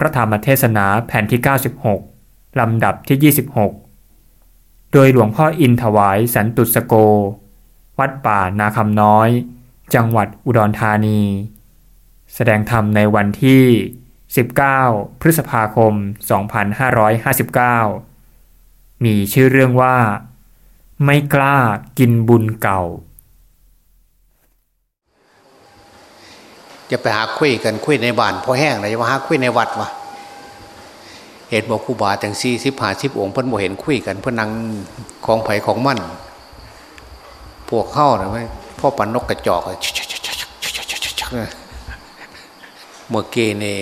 พระธรรมเทศนาแผ่นที่ 96 ลำดับที่ 26 โดยหลวงพ่ออินถวายสันตุสโก วัดป่านาคำน้อย จังหวัดอุดรธานี แสดงธรรมในวันที่ 19 พฤษภาคม 2559 มีชื่อเรื่องว่า ไม่กล้ากินบุญเก่า จะไปหาคุยกันคุยในบ้านพอแห้งเลยจะมาหาคุยในวัดวะเห็นบอกครูบาจังสี่สิบหาสิบองค์เพิ่นบ่เห็นคุยกันเพิ่นนั่งของไผ่ของมั่นพวกเข้าเนะพ่อปันนกกระจอกเมื่อกี้นี่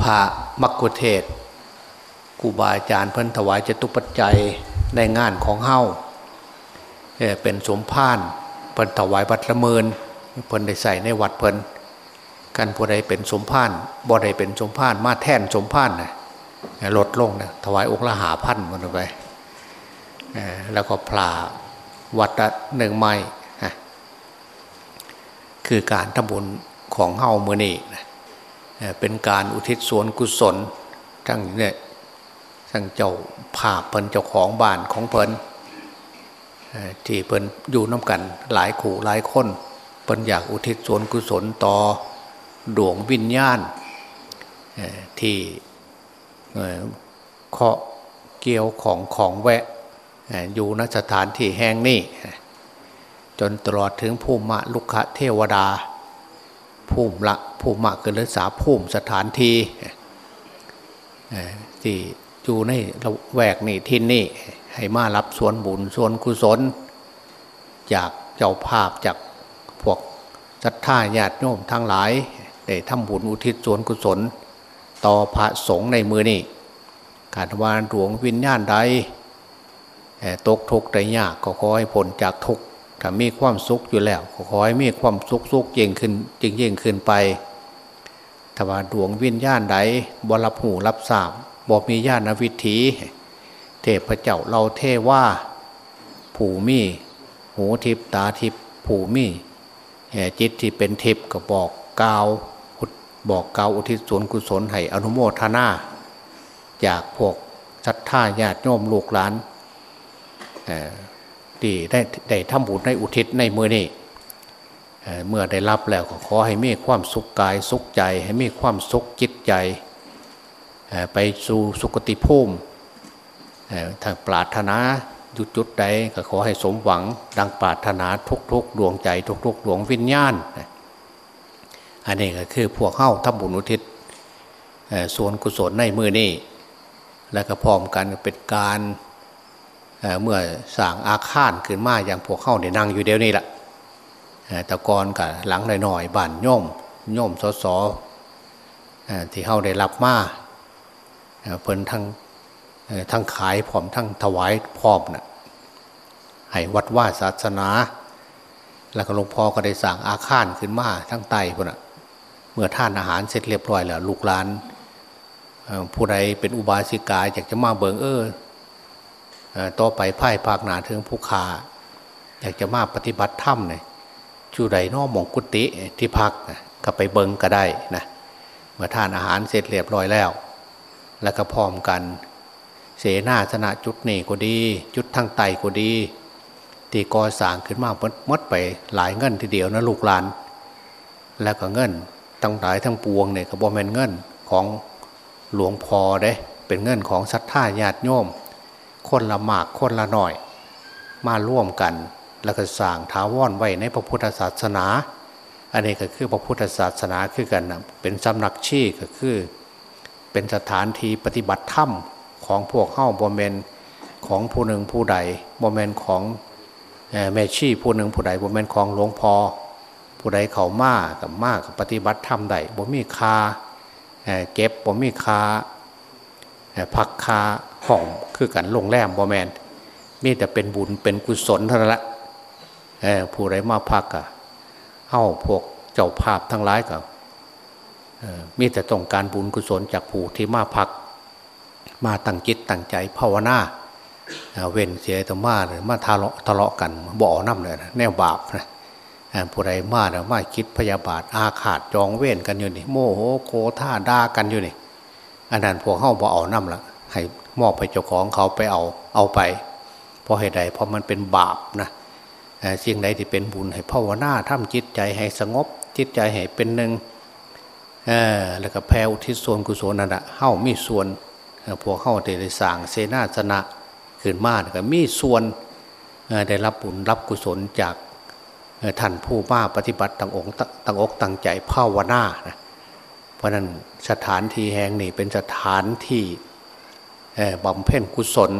พระมักคุเทศครูบาอาจารย์เพิ่นถวายจตุปัจจัยในงานของเฮ้าเป็นสมภารเพิ่นถวายวัดละเมินเพิ่นได้ใส่ในวัดเพิ่น กันผู้ใดเป็นสมภารบ่ใดเป็นสมภารมาแท่นสมภารนะลดลงนะถวายองค์ละหาพันมันไปแล้วก็พลาวัดหนึ่งไม้คือการทำบุญของเฮาเมื่อนี้เป็นการอุทิศส่วนกุศลทั้งเนี่ยทั้งเจ้าภาพเพิ่นเจ้าของบ้านของเพิ่นที่เพิ่นอยู่น้ากันหลายขู่หลายคนเพิ่นอยากอุทิศส่วนกุศลต่อ ดวงวิญญาณที่เคาะเกี่ยวของของแวะอยู่ณสถานที่แห่งนี้ จนตลอดถึงภูมิลุกะเทวดา ภูมิละภูมิเกินรักษาภูมิสถานที่ที่อยู่ในแวกนี่ทินนี่ ให้มารับส่วนบุญส่วนกุศล จากเจ้าภาพจากพวกศรัทธาญาติโยมทั้งหลาย ทำบุญอุทิศส่วนกุศล ต่อพระสงฆ์ในมือนี่การวานหลวงวิญญาณใดตกทุกข์ได้ยากก็ขอให้ผลจากทุกข์ถ้ามีความสุขอยู่แล้วก็ขอให้มีความสุขสุขยิ่งขึ้นจึงยิ่งขึ้นไปถ้าว่าดวงวิญญาณใดบรับหูรับสามบอกมีญาณวิถี เทพเจ้าเราเทว่า ผูมีหูทิพตาทิพผูมีจิตที่เป็นทิพก็บอกกล่าว บอกกล่าวอุทิศส่วนกุศลให้อนุโมทนาจากพวกศรัทธาญาติโยมลูกหลานดีได้ได้ทำบุญในอุทิศในมือนี้เมื่อได้รับแล้วขอให้มีความสุขกายสุขใจ ให้มีความสุขจิตใจ ไปสู่สุคติภูมิถ้าปรารถนาจุดจุดใดก็ขอให้สมหวัง ดังปรารถนาทุกๆ ดวงใจ ทุกๆ ดวงวิญญาณ อันนี้ก็คือพวกเข้าทำบุญอุทิศส่วนกุศลในมือนี่แล้วก็พร้อมกันเป็นการเมื่อสั่งอาคารขึ้นมาอย่างพวกเข้าเนี่ยนั่งอยู่เดียวนี่แหละตะกอนกับหลังหน่อยๆบ้านโยมโยมสอสอที่เข้าได้รับมาเพิ่นทั้งทั้งขายพร้อมทั้งถวายพร้อมนะ่ะให้วัดว่าศาสนา แล้วก็หลวงพ่อก็ได้สั่งอาคารขึ้นมาทั้งไตพุ่นอะ เมื่อท่านอาหารเสร็จเรียบร้อยแล้วลูกหลานผู้ใดเป็นอุบาสิกาอยากจะมาเบิงเออต่อไปไพ่ภาคหนาถึงผู้ขาอยากจะมาปฏิบัติธรรมเนี่ยชูใดนอมองกุติที่พักก็ไปเบิงก็ได้นะเมื่อทานอาหารเสร็จเรียบร้อยแล้ว แล้วก็พร้อมกัน เสนาสนะจุดนี่ก็ดี จุดทางไตก็ดีตีกอสางขึ้นมาเมดไปหลายเงินทีเดียวนะลูกหลาน แล้วก็เงิน ทั้งหลายทั้งปวงเนี่ยก็บอแมนเงินของหลวงพ่อเด้ เป็นเงินของศรัทธาญาติโยม คนละหมากคนละหน่อย มาร่วมกันแล้วก็สร้างท้าวรไว้ในพระพุทธศาสนา อันนี้ก็คือพระพุทธศาสนาคือกันนะเป็นสำนักชี้ก็คือ เป็นสถานที่ปฏิบัติธรรมของพวกเข้าบอมเมนของผู้หนึ่งผู้ใดบอมเมนของแม่ชีผู้หนึ่งผู้ใดบอมเมนของหลวงพ่อ ผู้ใดเขามากับมากปฏิบัติธรรมใดบ่มีคาเก็บบ่มีคาพักคาห้องคือกันลงแรมบ่แมนมีแต่เป็นบุญเป็นกุศลเท่านั้นละผู้ใดมาพักอะเฮ้าพวกเจ้าภาพทั้งหลายกับมีแต่ต้องการบุญกุศลจากผู้ที่มาพัก มาตั้งจิตตั้งใจภาวนาเว้นเสียตมาเลยมาทะเลาะทะเลาะกันบ่อน้ำเลยนะแนวบาปนะ ผู้ใดมาแล้วมาคิดพยาบาทอาขาดจองเว้นกันอยู่นี่ โมโหโกท่าด่ากันอยู่นี่อันนั้นพวกเข้าบ่เอาน้ำละให้มอบไปเจ้าของเขาไปเอาเอาไป เพราะเหตุใดเพราะมันเป็นบาปนะสิ่งใดที่เป็นบุญให้ภาวนาทำจิตใจให้สงบ จิตใจให้เป็นหนึ่งแล้วก็แผ่อุทิศส่วนกุศลนั่นแหะเข้ามีส่วนพวกเข้าได้สร้างเสนาสนะขึ้นมาก็มีส่วนได้รับบุญรับกุศลจาก ท่านผู้มาปฏิบัติตั้งองค์ตั้งอกตั้งใจภาวนานะเพราะนั้นสถานที่แห่งนี้เป็นสถานที่บำเพ็ญกุศล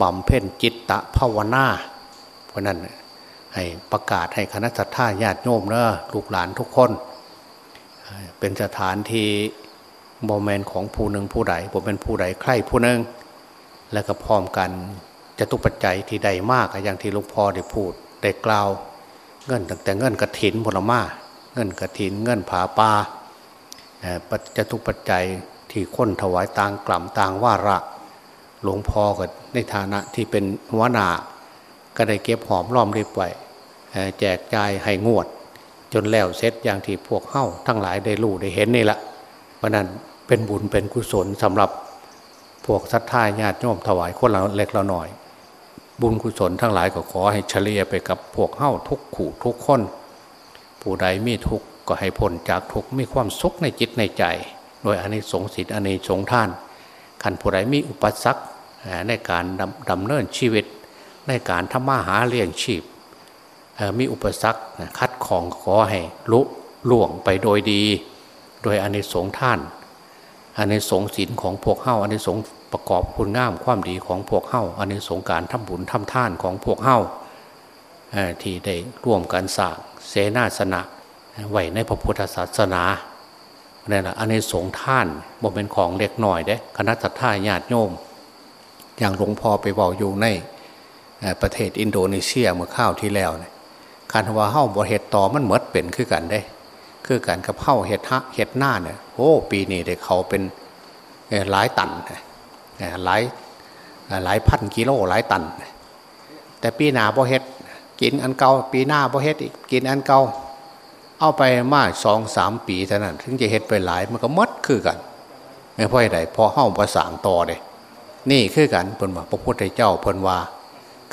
บำเพ็ญจิตตะภาวนา เพราะนั้นให้ประกาศให้คณะสัตยาญาติโยมเนอะลูกหลานทุกคน เป็นสถานที่บอมแมนของผู้หนึ่งผู้ใดผมเป็นผู้ใดใครผู้หนึ่งแล้วก็พร้อมกันจะตุปัจจัยที่ใดมากอย่างที่ลวงพ่อได้พูดได้กล่าว เงินตั้งแต่เงินกระถินผลมาเงินกระถิน เงินผาปาปัจะตุปัจจัยที่ค้นถวายต่างกล่ำต่างว่าระหลวงพ่อก็ในฐานะที่เป็นหัวหน้าก็ได้เก็บหอมรอมริบไว้แจกจ่ายให้งวด จนแล้วเสร็จอย่างที่พวกเข้าทั้งหลายได้รู้ได้เห็นนี่แหละเพราะนั้นเป็นบุญเป็นกุศลสำหรับพวกศรัทธาญาติโยมถวายคนเราเล็กเราหน่อย บุญกุศลทั้งหลายก็ขอให้เฉลี่ยไปกับพวกเข้าทุกขู่ทุกคน ผู้ใดมีทุกก็ให้พ้นจากทุกมีความสุขในจิตในใจ โดยอันนี้สงสิทธิ์อันนี้สงท่านขันผู้ใดมีอุปสรรคในการดำดำเนินชีวิต ในการทำมาหาเลี้ยงชีพ มีอุปสรรคคัดของขอให้ลุล่วงไปโดยดี โดยอันนี้สงท่านอันนี้สงสินของพวกเข้าอันนี้สง ประกอบคุณงามความดีของพวกเข้าอันนี้สงการทำบุญทำท่านของพวกเข้าที่ได้ร่วมกันสร้างเสนาสนะไหวในพระพุทธศาสนานี่แหละอันนี้สงท่านบ่เป็นของเล็กหน่อยเด้คณะท่าญาติโยม อย่างหลวงพ่อไปบอกอยู่ในประเทศอินโดนีเซียเมื่อข้าวที่แล้วเนี่ยคันว่าเฮ้าบ่เห็ดต่อมันเหมือดเป็นคือกันได้ คือกันกับเฮ้าเห็ดฮะเห็ดหน้าเนี่ยโอ้ปีนี้เด็กเขาเป็นหลายตัน หลายหลายพันกิโลหลายตัน แต่ปีหนาบ่เห็ดกินอันเก่าปีหน้าบ่เห็ดอีกกินอันเก่าเอาไปมาสองสามปีเท่านั้น ถึงจะเห็ดไปหลายมันก็มดคือกันไม่พ่อใดพอเฮ้าประสางต่อเลยนี่คือกันเพิ่นว่าพระพุทธเจ้าเพิ่นว่า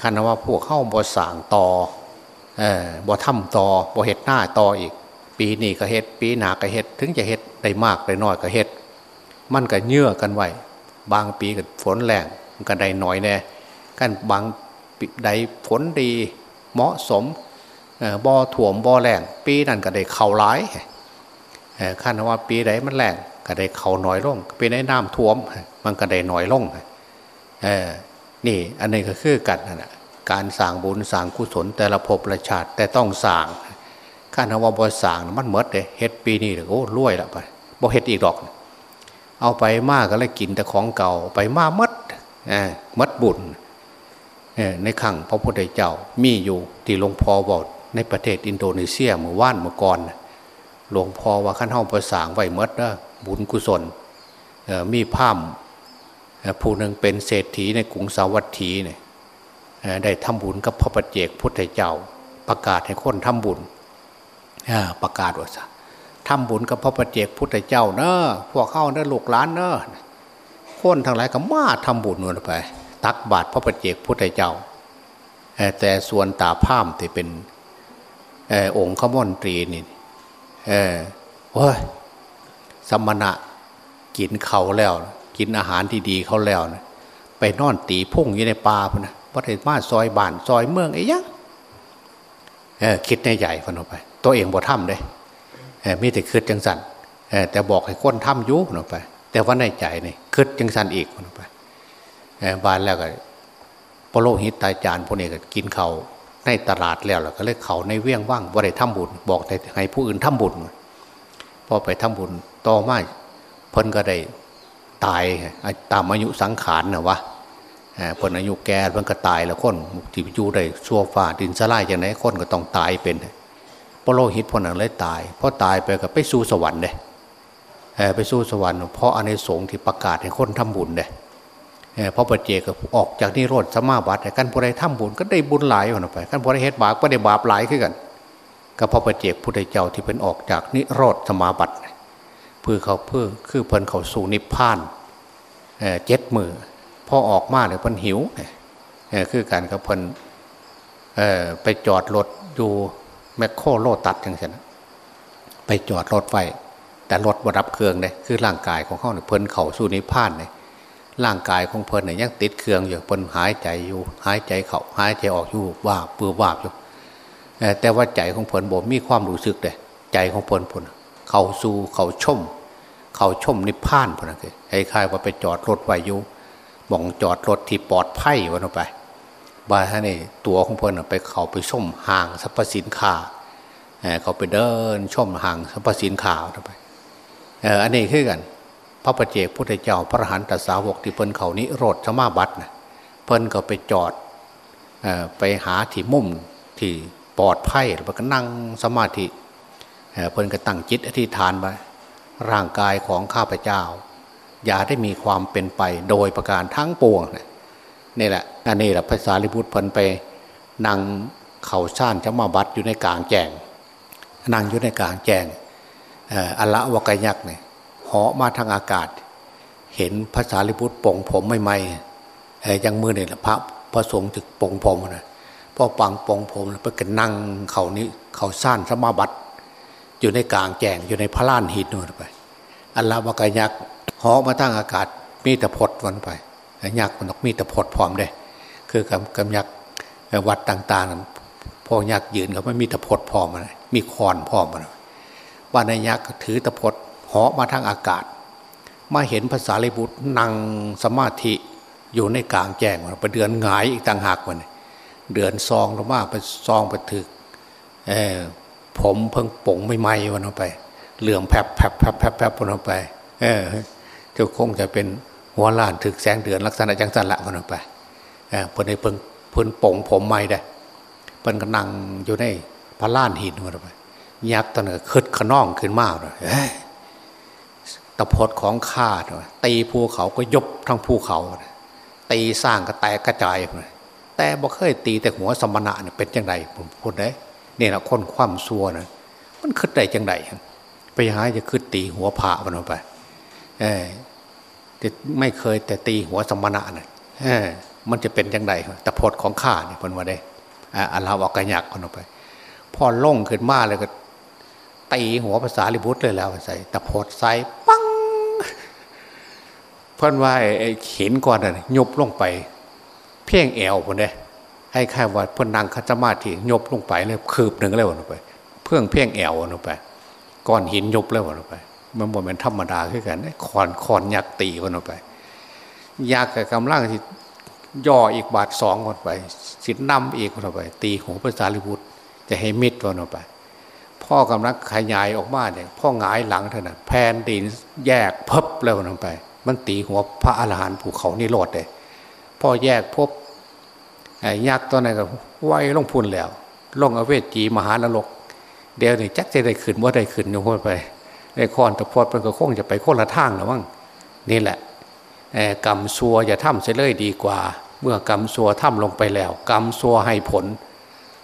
คันว่าพวกเข้าบ่สางต่อเออบ่ทำต่อบ่เห็ดหน้าต่ออีก ปีนี้ก็เห็ดปีหน้าก็เห็ดถึงจะเห็ดได้มากได้น้อยก็เห็ดมันก็เยื่อกันไว้ บางปีก็ฝนแรงมันก็ได้หน่อยแน่กันบางใดฝนดีเหมาะสมบ่อถ่วมบ่อแรงปีนั้นก็ได้เข่าร้ายขั้นว่าปีไหนมันแรงก็ได้เข่าน้อยลงปีไหนน้ำท่วม มันก็ได้หน้อยลงเออนี่อันนี้ก็คือกันนะการสั่งบุญสั่งกุศลแต่ละภพละชาติแต่ต้องสั่งข้าทว่าบ่สั่งมันเมดเลยเฮ็ดปีนี้โอ้รวยละไปบ่เฮ็ดอีกดอก เอาไปมากก็เลยกินแต่ของเก่าไปมากมัดมัดบุญในขังพระพุทธเจ้ามีอยู่ที่หลวงพ่อบอกในประเทศอินโดนีเซียเมื่อว่านเมื่อก่อนหลวงพ่อว่าขั้นห้องประสางไว้มดนะบุญกุศลมีภาพผู้หนึ่งเป็นเศรษฐีในกรุงสาวัตถีเนี่ยได้ทำบุญกับพระปัจเจกพุทธเจ้า ประกาศให้คนทำบุญประกาศว่า ทำบุญกับพระปัจเจกพุทธเจ้าเนอะพวกเข้าเนอะลูกหลานเนอะคนทั้งหลายก็มาทำบุญนวนไป ตักบาตรพระปัจเจกพุทธเจ้า แต่ส่วนตาพามที่เป็นองค์ขมนตรีนี่เออโอ้ยสมณะกินเขาแล้ว กินอาหารที่ดีเขาแล้วนะไปนอนตีพุ่งอยู่ในป่าพนะพระเทศมาซอยบ้านซอยเมืองไอ้ยังเออคิดในใหญ่พนออกไป ตัวเองบ่ทำเลย มีแต่คืดจังสันแต่บอกให้คนทำยุพันออกไป แต่ว่าในใจนี่คืดจังสันอีกพันออกไปบานแล้วก็ปโลหิตตายจานพวกนี้ก็กินเขาในตลาดแล้วแล้วก็เลยเขาในเวียงว่างบ่ได้ทำบุญ บอกแต่ให้ผู้อื่นทำบุญพอไปทำบุญต่อมาเพิ่นก็ได้ตายตามอายุสังขารนะวะเพิ่นอายุแก่เพิ่นก็ตายแล้วคนที่อยู่ได้ชั่วฟ้าดินสลายอย่างไรคนก็ต้องตายเป็น พระโลหิตพวกนั้นเลยตายพอตายไปก็ไปสู่สวรรค์เลยไปสู่สวรรค์เพราะอเนสงที่ประกาศให้คนทำบุญเลยเพราะปัจเจกออกจากนิโรธสมาบัติกันผู้ใดทำบุญก็ได้บุญหลายออกไปกันผู้ใดเฮ็ดบาปก็ได้บาปหลายขึ้นกันก็พราะปัจเจกพุทธเจ้าที่เป็นออกจากนิโรธสมาบัติเพื่อเขาเพื่อคือเพิ่นเขาสู่นิพพานเจ็ดมือพอออกมาเนี่ยเพิ่นหิวคือการกับเพิ่นไปจอดรถอยู่ แมคโครโลตัดอย่างเช่นไปจอดรถไว้แต่รถบรับเครื่องเลยคือร่างกายของเขาเนี่ยเพิ่นเข่าสู่นิพานเลยร่างกายของเพิ่นเนี่ยยังติดเครื่องอยู่เพิ่นหายใจอยู่หายใจเขาหายใจออกอยู่ว่าปือว่าอยู่แต่ว่าใจของเพิ่นบ่มีความรู้สึกเลยใจของเพิ่นเพิ่นเข่าสู่เข่าชมเข่าชมนิพานพนันคือคล้ายๆว่าไปจอดรถไว้อยู่บ่องจอดรถที่ปลอดภัยวันออกไป บาท่านนี่ตัวของเพิ่นไปเขาไปชมห่างสรรพสินค้าเขาไปเดินชมห่างสรรพสินค้าไปอันนี้คือกัน พระประเจกพุทธเจ้าพระหันตสาวกที่เพิ่นเขานี้โรดสมาบัตินะเพิ่นก็ไปจอดไปหาที่มุมที่ปลอดภัยแล้วก็นั่งสมาธิเพิ่นก็ตั้งจิตอธิษฐานไปร่างกายของข้าพเจ้า อย่าได้มีความเป็นไปโดยประการทั้งปวงนี่ นี่แหละอันนี้แหละภาษาลิบุตรพิ่นไปนั่งเข่าชานจะมาบัดอยู่ในกลางแจงนั่งอยู่ในกลางแจงอัลละวกยักษ์เนี่ยเหาะมาทางอากาศ เห็นภาษาลิบุตรป่งผมไม่ไม่ยังมือเนี่ยพระพระสงฆ์ถึกป่งผมนะพ่อปังป่งผมแล้วไปนั่งเขานี้เขาซ่านสมาบัติอยู่ในกลางแจงอยู่ในพระลานหินนู่นไปอัลลอฮฺวกยักษ์หอมาตั้งอากาศมีแต่พดวันไป ยักษ์มันต้องมีแต่พดพร้อมได้คือกำกำยักษ์วัดต่างๆพ่อยักษ์ยืนเขาไม่มีแต่พดพร้อมเลยมีคอนพร้อมเลยบ้านในยักษ์ถือตะพดหอมาทั้งอากาศ มาเห็นภาษาลิบุตรนั่งสมาธิอยู่ในกลางแจ้งมันไปเดือนหงายอีกต่างหากมันเดือนซองลงมาไปซองไปถึกผมเพิ่งป่งไม่ไหมวันออกไป เหลือมแผลบแผบแผบแผบแผบวันออกไป เออจะคงจะเป็น หัวล้านถึกแสงเดือนลักษณะจังสันละวันออกไปเออพิ่นในเพิ่งเพิ่นป่งผมไม่ได้เพิ่นก็นั่งอยู่ในพระล้านหินวันออกไปยักษ์ตอนนั้นขึ้นขนองขึ้นมากเลยตะพดของข้าตีภูเขาก็ยบทั้งภูเขา ตีสร้างก็แตกกระจายแต่บ่เคยตีแต่หัวสมณะเนี่ยเป็นยังไงผมพูดได้เนี่ยนะคนคว่ำซัวนะมันขึ้นได้จังไดไปหาจะขึ้นตีหัวผามันออกไป เออ ไม่เคยแต่ตีหัวสมณะนะเออมันจะเป็นจังไดแต่พดของข้าเนี่ยพนว่าได้อัลลอฮฺอกระยักคนออกไป พอล่งขึ้นมาเลยก็ตีหัวภาษาลิบุตรเลยแล้วใส่ตะพดใส่ปังเพิ่นว่าไอ้เข็นก่อนน่ะยบลงไป เพียงแอวคนเด้ให้ค่ว่าพนนางคัจมาที่ยบลงไปเลยคืบหนึ่งแล้วลงไป เพื่องเพียงแอวลงไป ก้อนหินยบแล้วลงไป มันบ่เป็นธรรมดาขึ้นกันคอนคอนยักตีวันลงไปยักกับกำลังที่ย่ออีกบาทสองวันไป สินนำอีกวันไป ตีหัวภาษาลิบุตรจะให้มิดวันไป พ่อกำลังขยายออกมาเนี่ยพ่อหงายหลังเท่านั้นแผ่นดินแยกเพิบแล้วลงไป มันตีหัวพระอรหันต์ภูเขานี่โลดเลยพ่อแยกพบยักษ์ตัวนั้นก็ไหวลงพุนแล้วลงอเวจีมหานรกเดี๋ยวนี่จักจะได้ขึ้นว่าได้ขึ้นอยู่พ้นไป ได้คอนตะพอดมันก็คงจะไปโคนละทางแล้วมั้งนี่แหละกรรมซัวอย่าทำเสียเลยดีกว่า เมื่อกรรมซัวทำลงไปแล้ว กรรมซัวให้ผล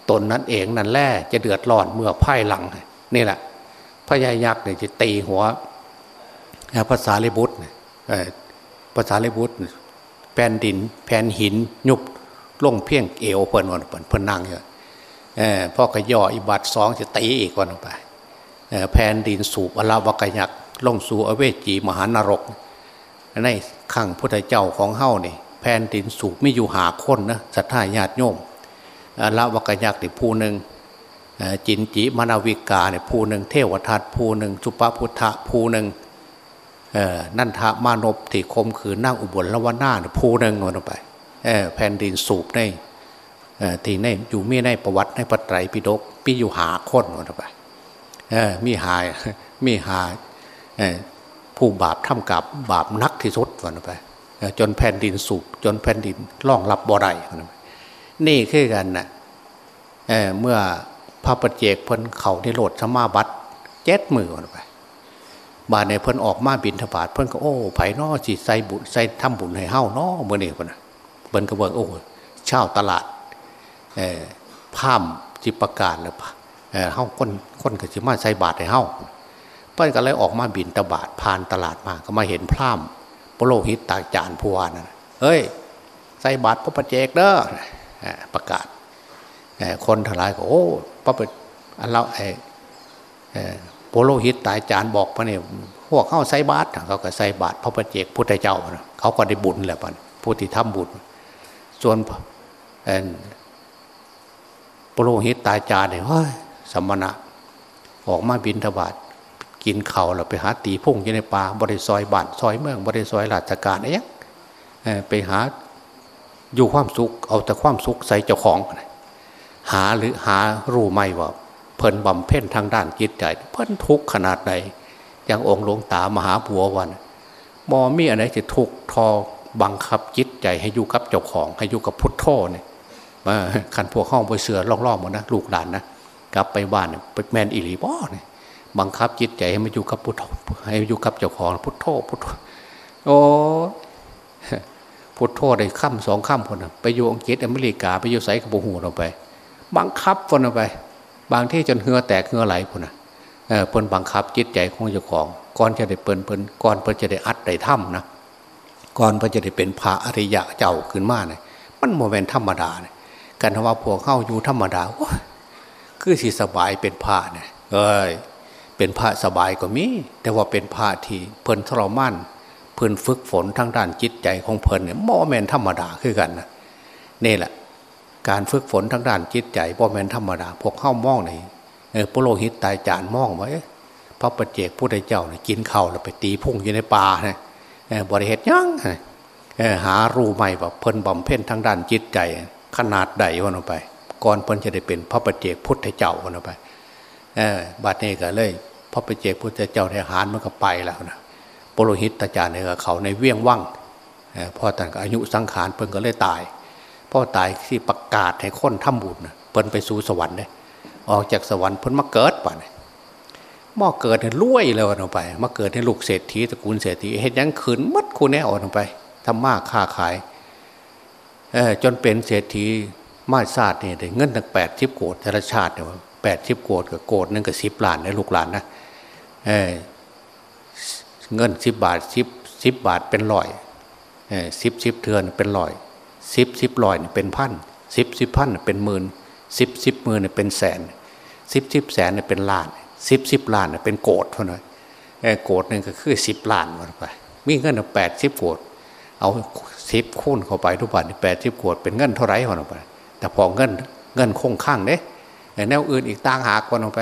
ตนนั้นเองนั่นแหละจะเดือดร้อนเมื่อพ่ายหลังนี่แหละพญายักษ์เนี่ยจะตีหัวภาษาลิบุตรภาษาลิบุตรแผ่นดินแผ่นหินยุบลงเพียงเอวเพิ่นวันเพิ่นเพิ่นนั่งอยู่พ่อกระย่ออิบัตสองจะตีอีกวันไป แผ่นดินสูบอลาวกยักลงสู่อเวจีมหานรก ในขังพุทธเจ้าของเฮ้านี่แผ่นดินสูบไม่อยู่หาคนนะสัทธาญาติโยมอลาวกยักษ์นี่ผู้หนึ่งจินจิมานาวิกาเนี่ยผู้หนึ่งเทวทัตผู้หนึ่งสุปพุทธะผู้หนึ่งนั่นทามานพที่คมขืนนั่งอุบลละวันหน้าผู้หนึ่งวันไปแผ่นดินสูบในที่ในอยู่มีในประวัติในปไตรปิฎกมีอยู่หาคนวันไป มีหายมีหายผู้บาปทำกับบาปนักที่สุดวันไปจนแผ่นดินสูบจนแผ่นดินล่องรับบ่อไรนี่คือกันนะเเมื่อพระปเจกพ้นเขาในโหลดสมาบัติเจ็ดมือวันไปบาในเพิ่นออกมาบินทบาทเพิ่นก็โอ้ไผ่นอจีใส่บุญใส่ทำบุญให้เฮ้านอเมื่อนี่คนนะเพิ่นก็บอกโอ้เช่าตลาดพามจิประกาศเลย เฮ้าคนคนก็จะมาใส่บาทให้เฮ้าเพิ่นก็เลยออกมาบินตบาดผ่านตลาดมาก็มาเห็นพร่ามปโลหิตตาจานผู้ว่านะเฮ้ย ใส่บาตรพระประเจกเด้อประกาศคนทลายก็โอ้พระประอันเราไอ้โปโลหิตตายจานบอกพระเนี่ยพวกเข้าใส่บาตรเขาก็ใส่บาตรพระประเจกพุทธเจ้าเขาก็ได้บุญแหละพันผู้ที่ทำบุญ ส่วนโปโลหิตตายจานเนี่ย สมณะ ออกมาบินทบาทกินเข่าเราไปหาตีพุ่งอยู่ในป่าบริซอยบ้านซอยเมืองบริซอยราชการอะไรยังไปหาอยู่ความสุขเอาแต่ความสุขใส่เจ้าของ หาหรือหารู้ไหมว่า เพิ่นบำเพ็ญทางด้านจิตใจ เพิ่นทุกข์ขนาดไหนอย่างองค์หลวงตามหาบัววันมอมีอะไรจะทุกข์ทอบังคับจิตใจให้อยู่กับเจ้าของ ให้อยู่กับพุทธโธเนี่ยขันพวกห้องไปเสือล่องๆหมดนะลูกหลานนะ กลับไปบ้านไปแมนอิริบอเนี่ยบังคับจิตใจให้มันอยู่กับพุทโธให้อยู่กับเจ้าของพุทโธพุทโธโอ้พุทโธได้ค่ำสองค่ำคนไปอยู่อังกฤษอเมริกาไปอยู่ไสกับหูเราไป บังคับคนเราไป บางที่จนเหือแตกเหือไหลคนนะเเปิ้นบังคับจิตใจของเจ้าของก่อนจะได้เปิ้นเปิ้นก่อนเปิ้นจะได้อัดได้ถ้ำนะก่อนเปิ้นจะได้เป็นพระอริยะเจ้าขึ้นมาเนี่ยมันโมเมนธรรมดาเนี่ยกันทว่าพวกเข้าอยู่ธรรมดา คือสิสบายเป็นพระเนี่ยเอ้ยเป็นพระสบายก็มี แต่ว่าเป็นพระที่เพิ่นทรมานเพิ่นฝึกฝนทางด้านจิตใจของเพิ่นเนี่ยโมเมนธรรมดาคือกันนะนี่แหละ การฝึกฝนทางด้านจิตใจโมเมนธรรมดาพวกเข้ามองในเออพระโลหิตตายจานมองไว้พระประเจกผู้ใดเจ้าเนี่ยกินเข่าแล้วไปตีพุ่งอยู่ในป่าเนี่ยบริเหตุยังหารู้ไหมว่าเพิ่นบำเพ็ญทางด้านจิตใจ ขนาดใดวันออกไป ก่อนเพิ่นจะได้เป็นพระประเจกพุทธเจ้าวันออกไปบัดนี้ก็เลย พระประเจกพุทธเจ้าในหารมันก็ไปแล้วนะปรหิตตาจารย์เนี่ยเขาในเวียงว่างพ่อต่างอายุสังขารเพิ่นก็เลยตายพ่อตายที่ประกาศให้คนทำบุญเพิ่นไปสู่สวรรค์เลยออกจากสวรรค์เพิ่นมาเกิดป่ะเนี่ยมอเกิดเนี่ยรวยเลยวันออกไป มาเกิดให้ลูกเศรษฐีตระกูลเศรษฐีเห็นยังขืนมัดคูแน่ออกไปทำมากค้าขายจนเป็นเศรษฐี มาศาสตร์เนี่ยเงินตั้งแปดทิพโกดธรชาติเนี่ยแปดทิพโกดกับโกดนึงกับสิบล้านในลูกหลานนะเงินสิบบาทสิบสิบบาทเป็นร้อยสิบสิบเทือนเป็นร้อยสิบสิบร้อยเป็นพันสิบสิบพันเป็นหมื่นสิบสิบหมื่นเป็นแสนสิบสิบแสนเป็นล้านสิบสิบล้านเป็นโกดเท่านั้นโกดหนึ่งก็คือสิบล้านวันไปมีเงินแปดสิบโกดเอาสิบคูณเข้าไปทุกบาทแปดสิบโกดเป็นเงินเท่าไรวันไป แต่พอเงินเงินคงข้างเนี่ยแนวอื่นอีกต่างหากวันออกไป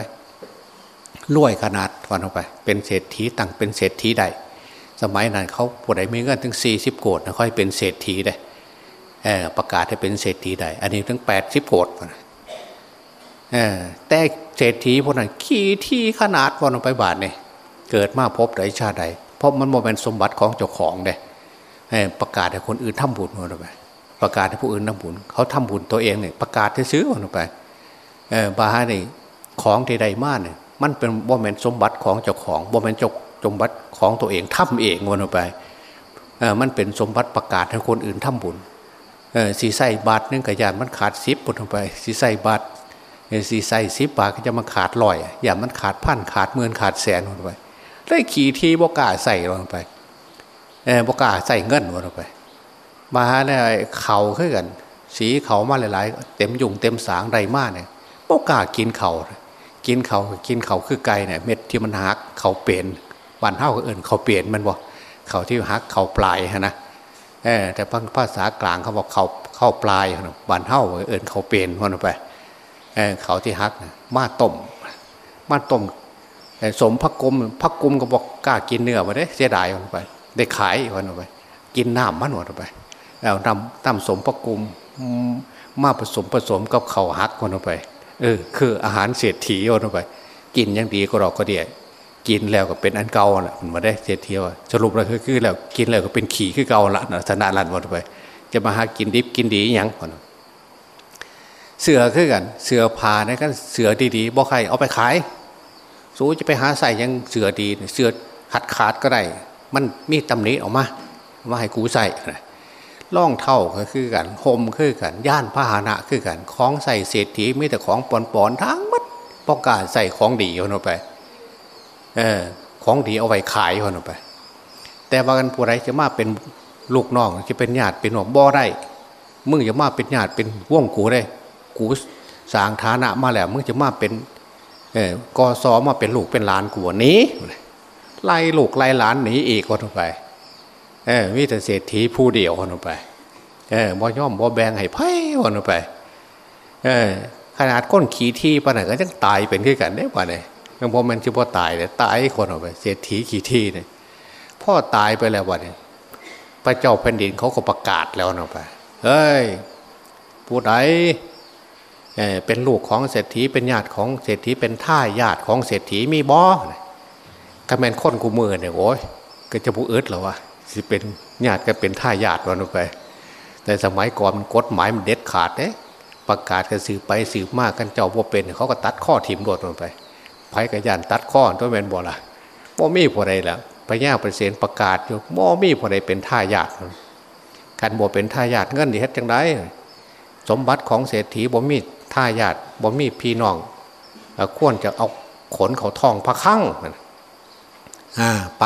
รวยขนาดวันออกไป เป็นเศรษฐีต่างเป็นเศรษฐีใด สมัยนั้นเขาผู้ใดมีเงินถึงสี่สิบโกดนะค่อยเป็นเศรษฐีได้ประกาศให้เป็นเศรษฐีใด อันนี้ถึงแปดสิบโกดนะแต่เศรษฐีพวกนั้นขี้ที่ขนาดวันออกไปบาทเนี่ยเกิดมาพบใดชาติใดเพราะมันโมเป็นสมบัติของเจ้าของเด้ประกาศให้คนอื่นทำบุญวันออกไป ประกาศให้ผู้อื่นทำบุญเขาทำบุญตัวเองเนี่ยประกาศให้ซื้อวันออกไปบาฮานี่ของใดๆมากเนี่ยมันเป็นบ่แมนสมบัติของเจ้าของบ่แมนจกสมบัติของตัวเองทำเองวนออกไปมันเป็นสมบัติประกาศให้คนอื่นทำบุญสีใส่บาทนึงกระยานมันขาดซิบปุ่นไปสีใส่บาทสีใส่ซิบบาทก็จะมาขาดลอย อย่างมันขาดพันขาดเมือนขาดแสนวนไปเลยขี่ทีบกาใส่ลงไปบกาใส่เงินวนไป มาเนี่ยเขาขึ้นกัน สีเขามาหลาย ๆ เต็มยุงเต็มสางไรมากเนี่ยบกากินเขากินเขากินเขาคือไก่เนี่ยเม็ดที่มันหักเขาเปลี่ยนบันเท่ากับอื่นเขาเปลี่ยนมันบอกเขาที่หักเขาปลายฮะนะเออแต่ภาษากลางเขาบอกเขาเข้าปลายบันเท่ากับอื่นเขาเปลี่ยนมันไปเออเขาที่หักมาต้มมาต้มสมพักกุมพักกุมก็บอกกล้ากินเนื้อมาได้เสียดายมันไป ได้ขายมันไป กินน้ำมันหมดไป แล้วนำตั้มสมพักกุมมาผสมผสมกับเข่าหักมันไป เออ คืออาหารเศรษฐีเอาไป กินยังดีก็รอก็เดียกินแล้วก็เป็นอันเก่าแหละมันมาได้เศรษฐีว่าสรุปแล้วคือแล้วกินแล้วก็เป็นขี่คือเก่าละนะธนาลันหมดไป จะมาหากินดิบกินดียังคนเสือคือกัน เสือพานี่ยก็เสือดีๆบอกใครเอาไปขายสู้จะไปหาใส่ยังเสือดี เสือขัดขาดก็ได้ มันมีตำหนิออกมาว่าให้กูใส่ ล่องเท่าก็คือกันโฮมคือกันย่านพาหนะคือกันของใส่เศรษฐีมีแต่ของปอนๆทั้งมัดป้องการใส่ของดีเอาไป เออ ของดีเอาไว้ขายคนออกไป แต่ว่ากันผู้ใดจะมาเป็นลูกน้องจะเป็นญาติเป็นหนองบ่ได้มึงจะมาเป็นญาติเป็นว่องกูได้ กูสางฐานะมาแล้ว มึงจะมาเป็น เออกอซอมาเป็นลูกเป็นหลานกูหนี้ไล่ลูกไล่หลานหนีอีกคนออกไป เออมีแต่เศรษฐีผู้เดียวคนออกไป เออบ่ย่อมบ่แบงให้ไพ่คนออกไป เออ ขนาดก้นขี่ที่ปะไหนก็ยังตายเป็นขึ้นกันได้ปะเนี่ยยังพอมันจะพอตายเลยตายคนออกไป เศรษฐีขี่ที่เนี่ยพ่อตายไปแล้ววะเนี่ยพระเจ้าแผ่นดินเขาก็ประกาศแล้วนะไปเฮ้ยผู้ใดเเป็นลูกของเศรษฐีเป็นญาติของเศรษฐีเป็นท่าญาติของเศรษฐีมีบอกระแมนค้นกูมือเนี่ยโอ้ยก็จะผู้อึดหรอวะ สิเป็นญาติก็เป็นท่าญาติวันไป แต่สมัยก่อนมันกฎหมายมันเด็ดขาดเนี่ยประกาศกันสืบไปสืบมากกันเจ้าว่าเป็นเขาก็ตัดข้อถิ่มโดดลงไปไผ่กระยานตัดข้อตัวแมนบอละบ่มีผู้ใดแล้วพระญาเปรตเสนประกาศอยู่บ่มีผู้ใดเป็นท่าญาติการบ่เป็นท่าญาติเงินดีเฮ็ดจังไดสมบัติของเศรษฐีบ่มีท่าญาติบ่มีพี่น้องควรจะเอาขนเขาทองพระคั่งอ่าไป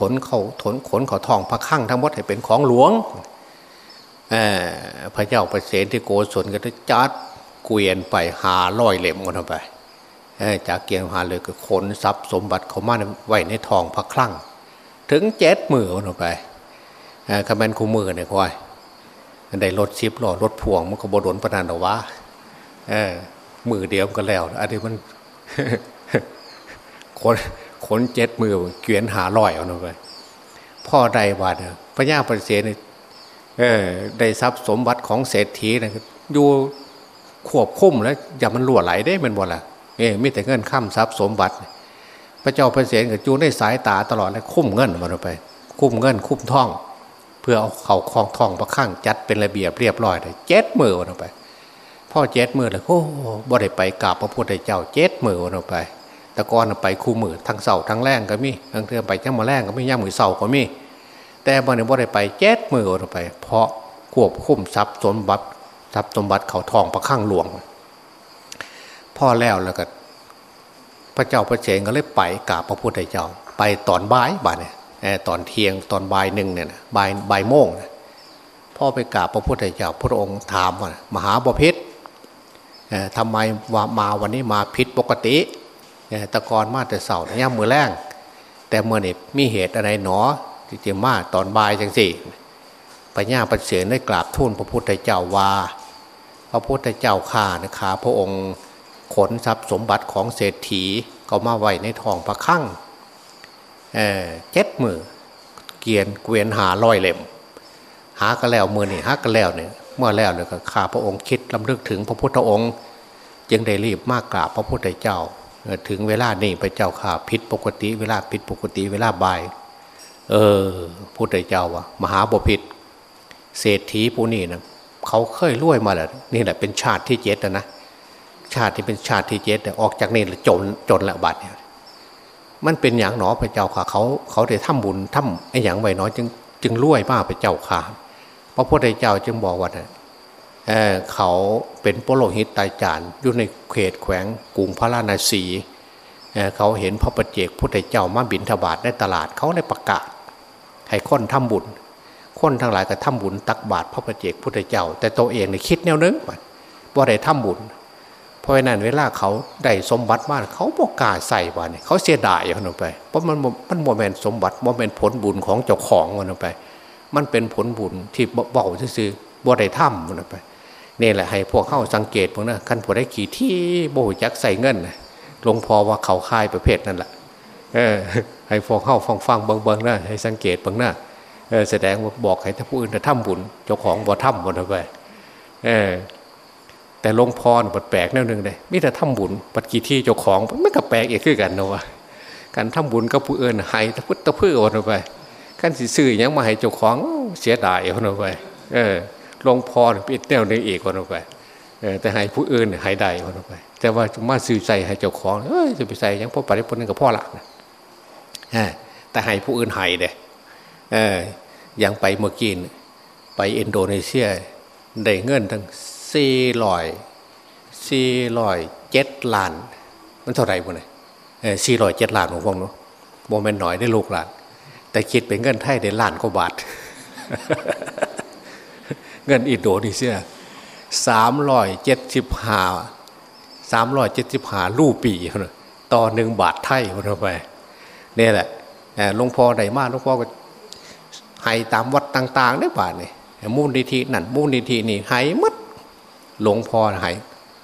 ถนเขาถนขนเขาทองพระคั่งทั้งหมดให้เป็นของหลวงพระเจ้าประเสนที่โกศลก็จะจัดเกวียนไปหาลอยเหล็มกันไปจากเกียงหาเลยก็ขนทรัพย์สมบัติเขามาไว้ในทองพระคลั่ง ถึงเจ็ดมือกันไปคำแมนคู่มือเนี่ยคอยได้รถชิปรอรถพวงมันก็บดนประนานหรอวะมือเดียวก็แล้ว อันนี้มันขน ขนเจ็ดมือเกวียนหาลอยเอาไปพ่อใดวาเนี่ยพระญาปฏิเสธเออได้ทรัพย์สมบัติของเศรษฐีนะอยู่ขวบคุ้มแล้วอย่ามันรั่วไหลได้มันบ่ละเออมีแต่เงินข้ามทรัพย์สมบัติ พระเจ้าพระเสนกับจูในสายตาตลอดเลยคุ้มเงินมันไป คุ้มเงิน คุ้มท่อง เพื่อเอาเข่าคลองทองประข้างจัดเป็นระเบียบเรียบร้อยเลยเจ็ดมือวันไป พ่อเจ็ดมือเลยโอ้บ่ได้ไปกราบพระพุทธเจ้าเจ็ดมือวันไป ต่ก่อนไปคู่มือทั้งเสาทั้งแรงก็มีทั้งเทือไปจังมาแรงก็มีย่างมือเสาก็มี แต่บ่ได้บ่ได้ไปเจ็ดมือวันไป เพราะควบคุมทรัพย์สมบัติทรัพย์สมบัติเขาทองประข้างหลวง พ่อแล้วแล้วก็ พระเจ้าพระเจงก็เลยไปกราบพระพุทธเจ้า ไปตอนบ่ายบ่ายเนี่ยตอนเที่ยงตอนบ่ายหนึ่งเนี่ยบ่ายบ่ายโมงพ่อไปกราบพระพุทธเจ้า พระองค์ถามว่ามหาบพิษทำไมว่ามาวันนี้มาพิษปกติ ตะกอนมาแต่เสาร์ย่ามือแรงแต่เมื่อนี่มีเหตุอะไรหนอที่จะมาตอนบ่ายจังสี่ปัญญาปเสนได้กราบทูลพระพุทธเจ้าว่าพระพุทธเจ้าข่านะคาพระองค์ขนทรัพย์สมบัติของเศรษฐีก็มาไว้ในทองพระคั่งเจ็ดมือเกียนเกวียนหาลอยเล่ม หาก็แล้วมือนี่หาก็แล้วเนี่ยเมื่อแล้วเนี่ยข้าพระองค์คิดลำลึกถึงพระพุทธองค์ จึงได้รีบมากกราบพระพุทธเจ้า ถึงเวลานี่พระเจ้าข่าพิษปกติ เวลาพิษปกติเวลาบ่าย เออพุทธเจ้าวะมหาบพิษเศรษฐีผู้นี้นะเขาเคยรวยมาแล้วนี่แหละเป็นชาติที่เจ็ดนะชาติที่เป็นชาติที่เจ็ดออกจากนี่จนจนละบาดเนี่ยมันเป็นอย่างหนอพระเจ้าค่ะ เขาเขาได้ทำบุญทำไอ้อย่างไว้น้อยจึง จึงรวยมากพระเจ้าค่ะพระพุทธเจ้าจึงบอกว่า เเขาเป็นปโลหิตตายจานอยู่ในเขตแขวงกรุงพระราณสีเเขาเห็นพระประเจกพุทธเจ้ามาบินทบาทในตลาดเขาได้ประกาศ ให้คนทำบุญ คนทั้งหลายก็ทำบุญตักบาตรพระประเจกพุทธเจ้า แต่ตัวเองในคิดแนวนึงว่าได้ทำบุญ เพราะนั้นเวลาเขาได้สมบัติมาเขาบอกกาใส่วาเนี่ยเขาเสียดายอย่างนั้นไป เพราะมันมันโมเมนสมบัติโมเมนผลบุญของเจ้าของมันไป มันเป็นผลบุญที่เบอกซื่อบ่ได้ถ้ำมันไป นี่แหละให้พวกเข้าสังเกตพวกนั้นขั้นพวได้ขี่ที่โบจักใส่เงินหลวงพ่อว่าเขาคายประเภทนั่นแหละเออให้พวกเข้าฟังฟังเบิงเบิงนะให้สังเกตเบิงนะเออแสดงว่าบอกให้ถ้าผู้อื่นจะทำบุญเจ้าของบ่ทำหมดไปเออแต่ลงพรปัดแปลกแนวหนึ่งเลยมิแต่ทำบุญปัดกี่ที่เจ้าของไม่กับแปลกอีกคือกันนะวะการทำบุญกับผู้อื่นใหายตะพุทธะพื้นวันไปการสิซื้อยังมาให้เจ้าของเสียดายวันไปเออ ลงพรปิดแนวหนึ่งอีกวันไปเออแต่ให้ผู้อื่นหายได้วันไป แต่ว่ามาซื้อใจให้เจ้าของเอ้ยจะไปใส่ยังพ่อปฏิพลกับพ่อละแต่ให้ผู้อื่นหายเด้เออยังไปเมื่อกี้ไปอินโดนีเซียได้เงินทั้งสี่ร้อยสี่ร้อยเจ็ดล้าน มันเท่าไรพวกนี้สี่ร้อยเจ็ดล้านของพวกนู้โมเมนต์หน่อยได้ลูกหลานแต่คิดเป็นเงินไทยได้ล้านกว่าบาท เงินอินโดนีเซียสามร้อยเจ็ดสิบห้าสามร้อยเจ็ดสิบห้าลูปีต่อหนึ่งบาทไทยมันไปนี่แหละหลวงพ่อใดมากหลวงพ่อก็ให้ตามวัดต่างๆได้บาทนี่มูลนิธินั่นมูลนิธินี่ให้มัดหลวงพ่อให้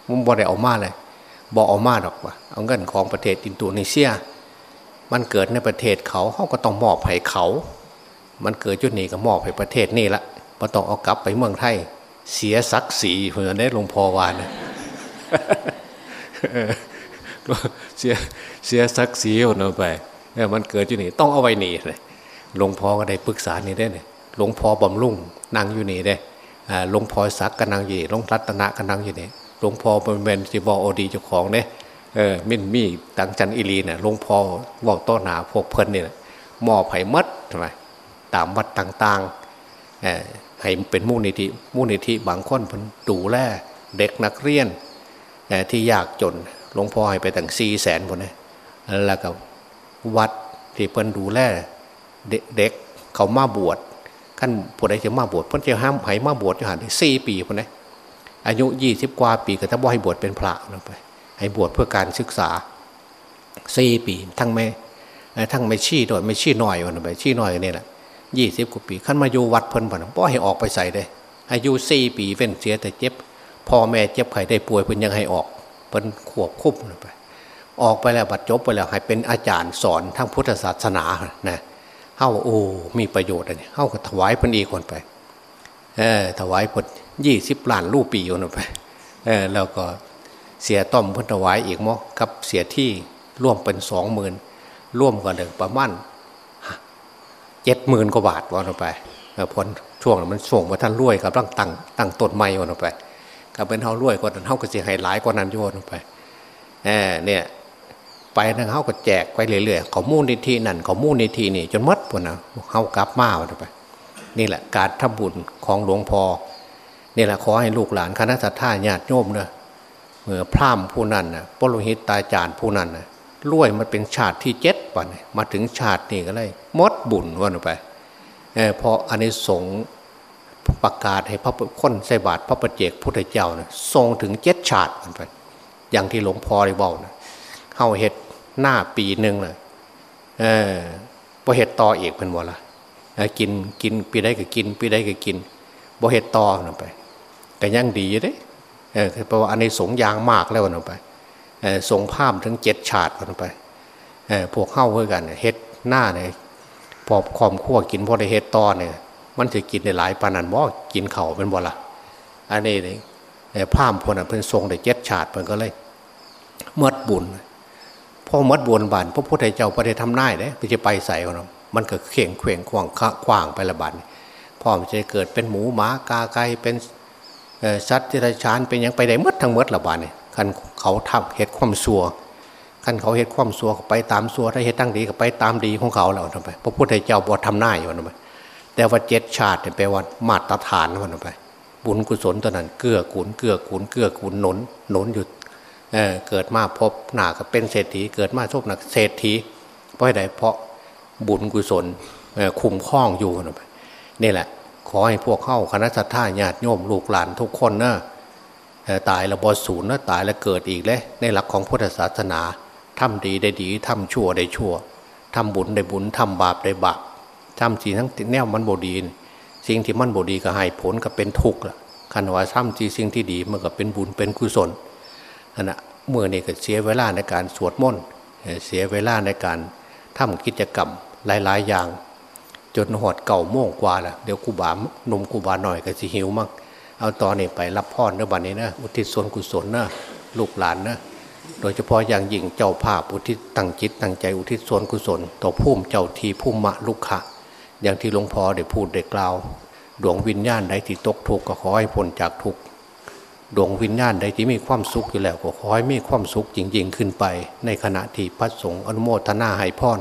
มุมบ่ได้ออกมาเลยบอกออกมาหรอกว่าเอาเงินของประเทศอินโดนีเซีย มันเกิดในประเทศเขาเขาก็ต้องมอบให้เขา มันเกิดจุดนี้ก็มอบให้ประเทศนี่ละ พอต้องเอากลับไปเมืองไทย เสียศักดิ์ศรีเหมือนได้หลวงพ่อวานเสียเสียศักดิ์ศรีคนเอาไปเนี่ยมันเกิดอยู่นี่ต้องเอาไว้หนีเลยหลวงพ่อก็ได้ปรึกษานี่ได้เนี่ยหลวงพ่อบำรุงนั่งอยู่นี่ได้หลวงพ่อศักดิ์ก็นั่งอยู่หลวงรัตนะก็นั่งอยู่นี่หลวงพ่อเป็นสิบอโอดีเจ้าของเนี่ยเออมินมีตังจันอิลีเนี่ยหลวงพ่อบอกต้นหนาพวกเพิ่นเนี่ยมอบให้มัดทำไมตามวัดต่างๆ ให้เป็นมูลนิธิมูลนิธิบางคนเพิ่นดูแลเด็กนักเรียนที่ยากจนหลวงพ่อให้ไปตั้งสี่แสนคนนี้แล้วก็วัดที่เพิ่นดูแลเด็กเขามาบวชขั้นผู้ใดจะมาบวชเพิ่นจะห้ามให้มาบวชจะหันสี่ปีคนนี้อายุยี่สิบกว่าปีก็ถ้าบ่ให้บวชเป็นพระลงไปให้บวชเพื่อการศึกษาสี่ปี ทั้งไม่ทั้งไม่ชี้ด้วยไม่ชี้หน่อยวันไปชี้หน่อยนี่แหละ ยี่สิบกว่าปีขั้นมาอยู่วัดเพิ่นบ่นบ่ให้ออกไปใส่ได้อายุสี่ปีเว้นเสียแต่เจ็บพ่อแม่เจ็บไข้ได้ป่วยเพิ่นยังให้ออกเพิ่นขวบคุบไปออกไปแล้วบัดจบไปแล้วให้เป็นอาจารย์สอนทั้งพุทธศาสนานะเฮ้าโอ้มีประโยชน์อะไรเฮ้าก็ถวายเพิ่นอีกคนไปเออถวายเพิ่นยี่สิบล้านรูปีคนไปเออแล้วก็เสียต้อมเพุทธวายอีกมั้งกับเสียที่ร่วมเป็นสองหมื่นร่วมกันหนึ่งประมาณ เจ็ดหมื่นกว่าบาทวันไปพ้นช่วงมันส่งมาท่านรวยกับตั้งตั้งตั้งต้นไม้วันไปก็เป็นเท่ารวยกว่านั้นเท่ากับเสียหายหลายกว่านั้นโยนไปเออเนี่ยไปนั่งเท่ากับแจกไปเรื่อยๆขามู่นิธินั่นขามู่นิธินี่จนมัดพวกนะเท่ากลับมาวันไป นี่แหละการทำบุญของหลวงพ่อนี่แหละขอให้ลูกหลานคณะสัตยาญาติโยมเนอะเมื่อพร่ำผู้นั้นนะปรุหิตตาจารย์ผู้นั้นนะ รวยมันเป็นชาติที่เจ็ดวันมาถึงชาตินี่ก็เลยมดบุญวันไปเเพราะอันนี้สงประกาศให้พระคนใส่บาตรพระประเจกพุทธเจ้านะทรงถึงเจ็ดชาติมันไปอย่างที่หลวงพ่อได้บอกนะเข้าเห็ดหน้าปีหนึ่งเลยเออพอเห็ดต่ออีกเป็นหมดละกินกินปีได้ก็กิน ปีได้ก็กินบ่เหตุต่อไป แต่ยังดีเด้เออเพราะว่าอันนี้สงยางมากแล้วนไป สงภาพทั้งเจ็ดฉาดกันไปพวกเข้าเพื่อกันเฮ็ดหน้าเนี่ยพอความขั้วกินพอได้เฮ็ดต่อเนี่ยมันจะกินในหลายปานันบ่กินเข่าเป็นบ่ละอันนี้เลยภาพพวกนั้นเพิ่นทรงได้เจ็ดฉาดมันก็เลยมดบุญพอมดบุญบานพระพุทธเจ้าประเดทำน่ายเลยไปจะไปใส่ของมันก็เข่งเข่งขวางขวางไปละบาดพ่อมันจะเกิดเป็นหมูหมากาไก่เป็นสัตว์ที่ไรชานเป็นยังไปได้มดทั้งมดละบาดเนี่ย ขันเขาทำเหตุความซัวขันเขาเหตุความซัวไปตามซัวถ้าเหตุตั้งดีก็ไปตามดีของเขาแล้วทำไปพระพุทธเจ้าบวชทำหน้าอยู่ทำไปแต่ว่าเจ็ดชาติเป็นแปลว่ามาตรฐานมันไป บุญกุศลตอนนั้นเกื้อกูลเกื้อกูลเกื้อกูลหนุนหนุนอยู่เเกิดมาพบหนาก็เป็นเศรษฐี เกิดมาโชคหนักเศรษฐีเพราะอะไรเพราะบุญกุศลคุ้มคล้องอยู่ไปนี่แหละ ขอให้พวกเข้าคณะสัตยาญาติโยมลูกหลานทุกคนนะ ตายแล้วบอศูนย์นะตายแล้วเกิดอีกเลยในหลักของพุทธศาสนาทำดีได้ดีทำชั่วได้ชั่วทำบุญได้บุญทำบาปได้บาปทำสิ่งทั้งแนวมันบดี สิ่งที่มันบดีก็ให้ผลก็เป็นทุกข์ละคันว่าทำสิ่งที่ดีมันก็เป็นบุญเป็นกุศลนั่นะเมื่อนี่ก็เสียเวลาในการสวดมนต์เสียเวลาในการทำกิจกรรมหลายๆอย่าง จนหอดเก่าโม่งกว่าละเดี๋ยวกูบานมกูบาหน่อยก็สิหิวมั่ง เอาตอนนี้ไปรับพรเนื้อบันนี้นะอุทิศส่วนกุศลนะลูกหลานนะโดยเฉพาะอย่างยิ่งเจ้าภาพอุทิศตั้งจิตตั้งใจอุทิศส่วนกุศล ต่อพุ่มเจ้าทีพุ่มมะลุกขะ อย่างที่หลวงพ่อได้พูดได้กล่าว ดวงวิญญาณใดที่ตกทุกข์ก็ขอให้พ้นจากทุกข์ดวงวิญญาณใดที่มีความสุขอยู่แล้วก็ขอให้มีความสุขจริง ๆ ขึ้นไป ในขณะที่พระสงฆ์อนุโมทนาให้พร